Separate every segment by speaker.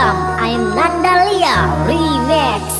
Speaker 1: William, I'm
Speaker 2: Nandalia Remix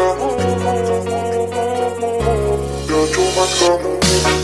Speaker 1: You're too much for me.